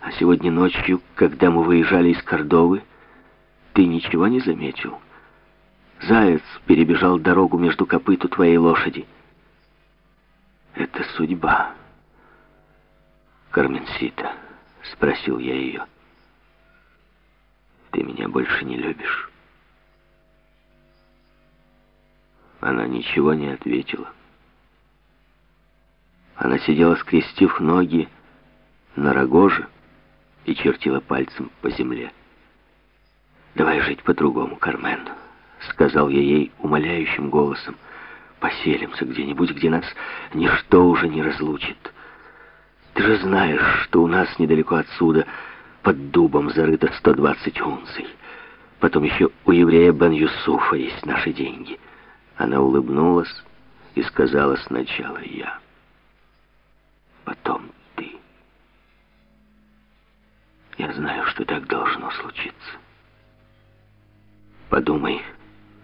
А сегодня ночью, когда мы выезжали из Кордовы, ты ничего не заметил? Заяц перебежал дорогу между копыт у твоей лошади. Это судьба. Карменсита, спросил я ее. Ты меня больше не любишь? Она ничего не ответила. Она сидела, скрестив ноги на рогоже и чертила пальцем по земле. «Давай жить по-другому, Кармен», — сказал я ей умоляющим голосом. «Поселимся где-нибудь, где нас ничто уже не разлучит. Ты же знаешь, что у нас недалеко отсюда под дубом зарыто 120 унций. Потом еще у еврея Бен Юсуфа есть наши деньги». Она улыбнулась и сказала сначала я, потом ты. Я знаю, что так должно случиться. Подумай,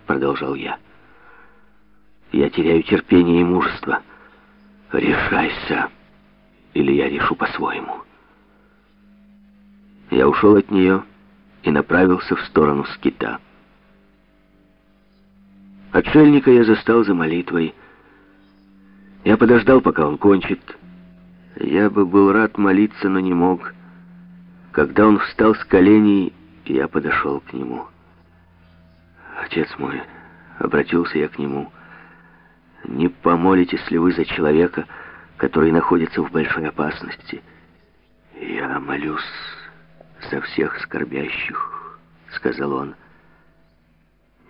продолжал я. Я теряю терпение и мужество. Решайся, или я решу по-своему. Я ушел от нее и направился в сторону скита. Отшельника я застал за молитвой. Я подождал, пока он кончит. Я бы был рад молиться, но не мог. Когда он встал с коленей, я подошел к нему. «Отец мой», — обратился я к нему, — «не помолитесь ли вы за человека, который находится в большой опасности?» «Я молюсь за всех скорбящих», — сказал он.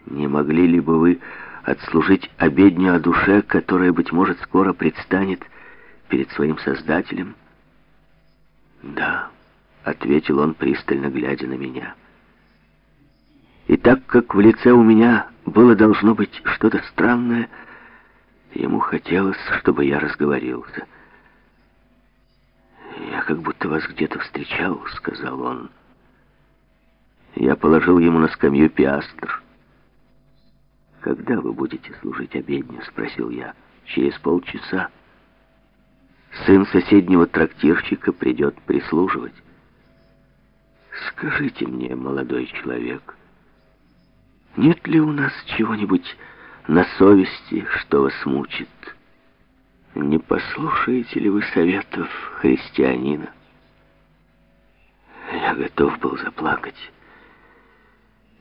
Не могли ли бы вы отслужить обедню о душе, которая, быть может, скоро предстанет перед своим Создателем? Да, ответил он, пристально глядя на меня. И так как в лице у меня было должно быть что-то странное, ему хотелось, чтобы я разговорился. «Я как будто вас где-то встречал», — сказал он. Я положил ему на скамью пиастр. «Когда вы будете служить обедню?» — спросил я. «Через полчаса. Сын соседнего трактирщика придет прислуживать». «Скажите мне, молодой человек, нет ли у нас чего-нибудь на совести, что вас мучит? Не послушаете ли вы советов христианина?» Я готов был заплакать.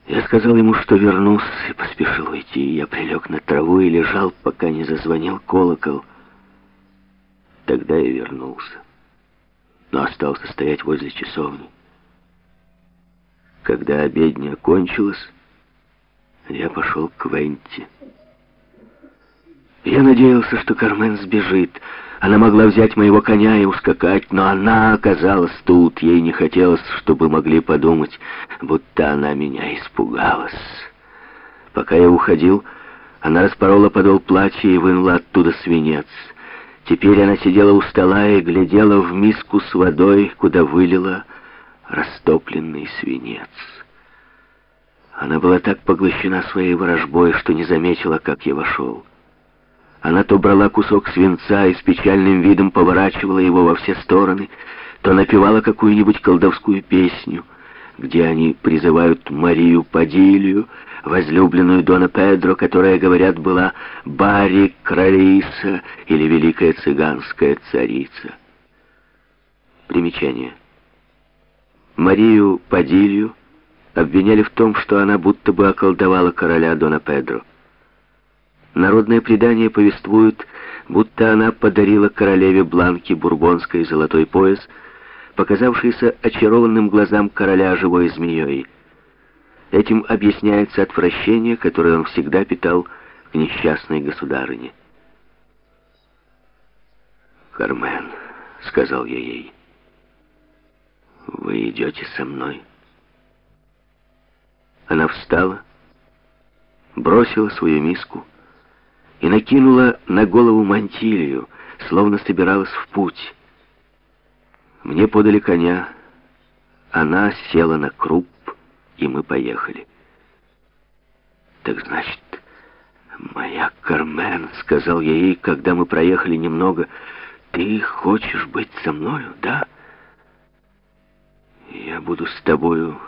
Я сказал ему, что вернусь, и поспешил уйти. Я прилег на траву и лежал, пока не зазвонил колокол. Тогда я вернулся, но остался стоять возле часовни. Когда обедня кончилась, я пошел к Венти. Я надеялся, что Кармен сбежит, она могла взять моего коня и ускакать, но она оказалась тут. Ей не хотелось, чтобы могли подумать, будто она меня испугалась. Пока я уходил, она распорола подол платья и вынула оттуда свинец. Теперь она сидела у стола и глядела в миску с водой, куда вылила растопленный свинец. Она была так поглощена своей ворожбой, что не заметила, как я вошел. Она то брала кусок свинца и с печальным видом поворачивала его во все стороны, то напевала какую-нибудь колдовскую песню, где они призывают Марию Падилью, возлюбленную Дона Педро, которая, говорят, была Барри Кралиса или Великая Цыганская Царица. Примечание. Марию Падилью обвиняли в том, что она будто бы околдовала короля Дона Педро. Народное предание повествует, будто она подарила королеве Бланке бурбонской золотой пояс, показавшийся очарованным глазам короля живой змеей. Этим объясняется отвращение, которое он всегда питал к несчастной государыне. «Кармен», — сказал я ей, — «вы идете со мной». Она встала, бросила свою миску, и накинула на голову мантилью, словно собиралась в путь. Мне подали коня, она села на круп, и мы поехали. «Так значит, моя Кармен», — сказал я ей, когда мы проехали немного, — «ты хочешь быть со мною, да?» «Я буду с тобою